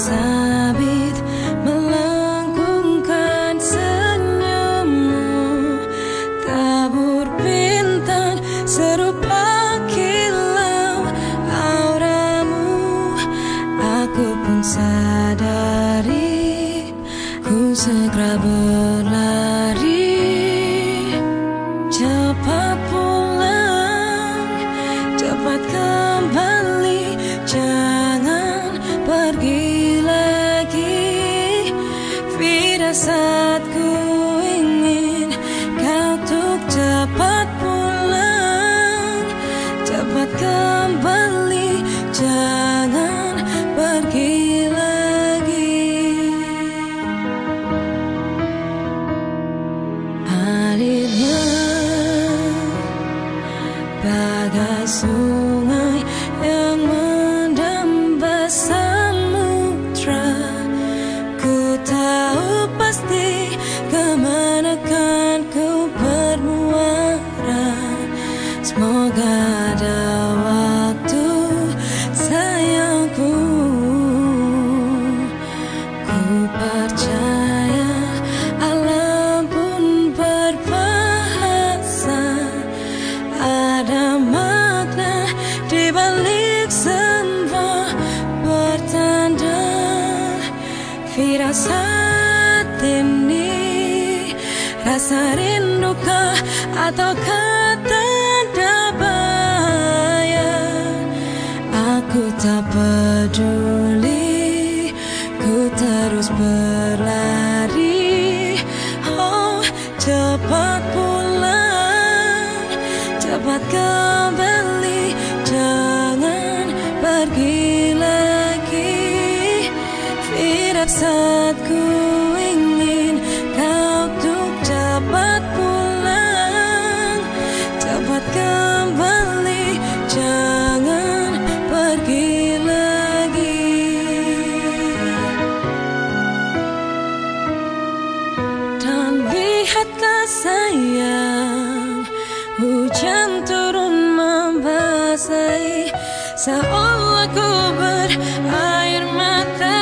sabit melengkungkan senyummu. Tabur bintang serupa kilau auramu. Aku pun sadari ku segera berlari. Cepat pulang cepat kembali sungai yang mendamba samudra Ku tahu pasti ke mana kan ku bermuara. Semoga Firasat ini Rasa rindukah atau tanda bayang Aku tak peduli Ku terus berlari. Oh cepat pulang Cepat kembali Firasatku ingin kau untuk cepat pulang Cepat kembali. Jangan pergi lagi. Dan lihatlah sayang Hujan turun membasahi. Seolah ku berair mata